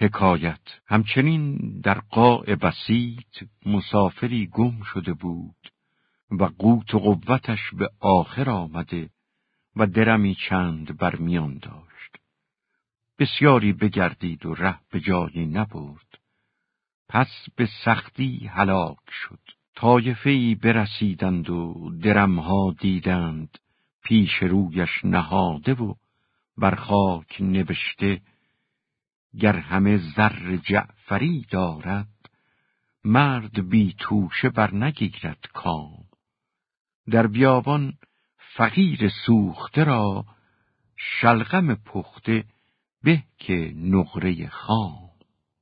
حکایت همچنین در قاع بسیط مسافری گم شده بود و قوت و قوتش به آخر آمده و درمی چند بر میان داشت. بسیاری بگردید و ره به جایی نبرد. پس به سختی هلاک شد. طایفه ای برسیدند و درمها دیدند پیش رویش نهاده و بر خاک نوشته گر همه زر جعفری دارد مرد بی توشه بر نگیرد کام. در بیابان فقیر سوخته را شلغم پخته به که نقره خام.